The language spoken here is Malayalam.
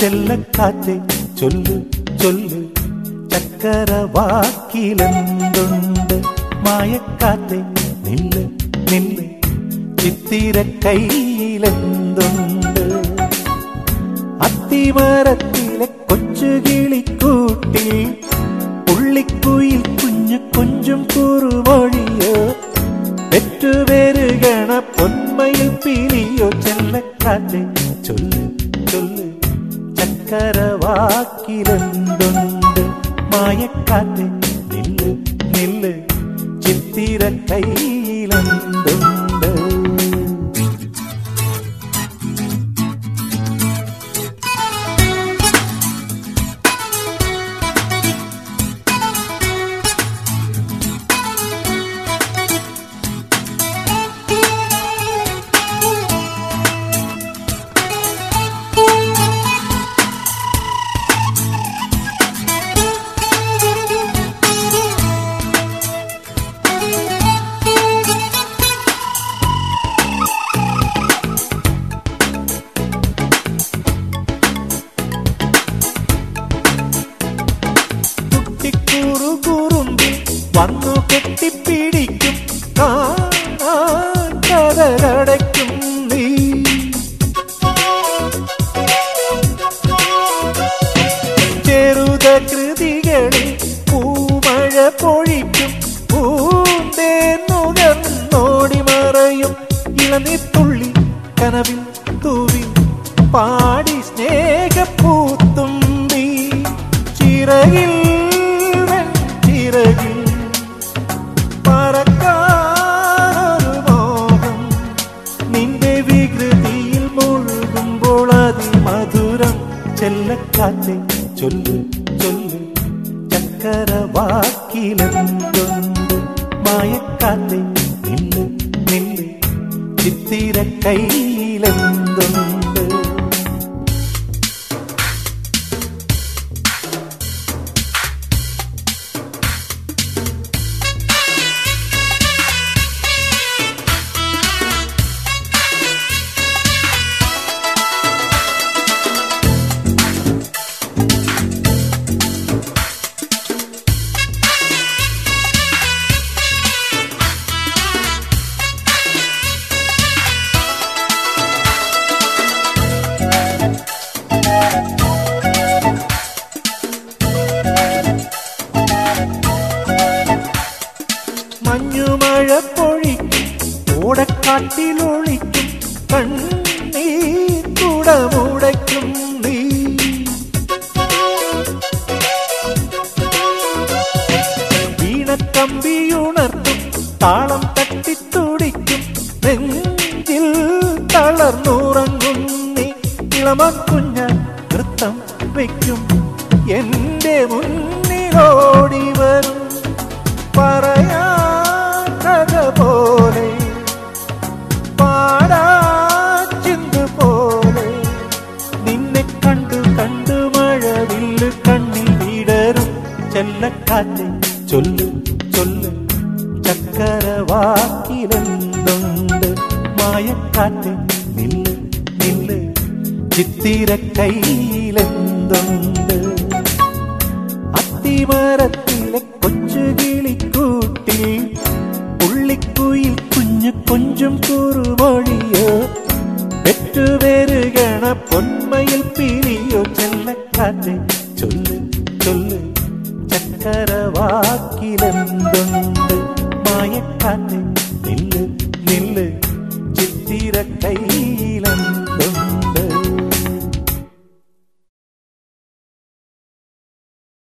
ചെല്ലക്കാറ്റെ ചൊല്ലു ചൊല്ലു ചക്കര വാക്കിലെന്തുണ്ട് മായക്കാറ്റെ നില്ല് നില്ല് ചിത്തിര കയ്യിലെന്തുണ്ട് അത്തിമരത്തിലെ കൊച്ചു കിളിക്കൂട്ടിൽ പുള്ളിക്കുയിൽ കുഞ്ഞു കൊഞ്ചും കുറുമൊഴിയോ പെറ്റുപെരുകണ പൊന്മയിൽ പിരിയോ ചെല്ലക്കാറ്റെ ചൊല്ല് ചൊല്ല് ചക്കര മായക്കാറ്റ് നില്ല് നില്ല് ചിത്തിര കയ്യിലെന്തുണ്ട് വന്നു കെട്ടിപ്പിടിക്കും. കതലടയ്ക്കും നീ. ചെറുത കൃതികളിൽ പൂമഴ പൊഴിക്കും. പൂന്തേന്നുകർന്നോടി മറയും. ഇളനിത്തുള്ളി കനവിൽ തൂവി പാടി സ്നേഹപ്പൂത്തുമ്പി ചിറകിൽ വികൃതിയിൽ മുഴുകുമ്പോൾ അതിമധുരം ചെല്ലക്കാറ്റെ. ചൊല്ലു ചൊല്ലു ചക്കര വാക്കിലെന്തുണ്ട് മായക്കാറ്റെ. നില്ല് നില്ല് ചിത്തിര കയ്യിലെന്തുണ്ട് മഞ്ഞുമഴ പൊഴിക്കും ഓടക്കാട്ടിലൊളിക്കും കണ്ണീ കുടമുടയ്ക്കും നീ. വീണക്കമ്പിയുണർത്തും താളം തട്ടിത്തുടിക്കും നെഞ്ചിൽ തളർന്നുറങ്ങും നീ. ഇളമൻ കുഞ്ഞ നൃത്തം വയ്ക്കും എന്റെ മുന്നിലോടി വരും. പറയാ செல்ல காத்தே சொல்லு சொல்லு. சக்கர வாக்கிலெந்தொண்டு மாயக்காத்தே நில்லு நில்லு. சித்திர கையிலெந்தொண்டு அத்திமரத்திலே கொச்சு கிளி கூட்டில் புள்ளிக்குயில் குஞ்சு கொஞ்சம் கூறு மொழியோ. பெற்று வேறுகண பொன்மையில் பிரியோ. செல்ல காத்தே சொல்லு சொல்லு. കരവാക്കിലെന്തുണ്ട് മായക്കാറ്റ് നില്ല് നില്ല് ചിത്തിരക്കൈ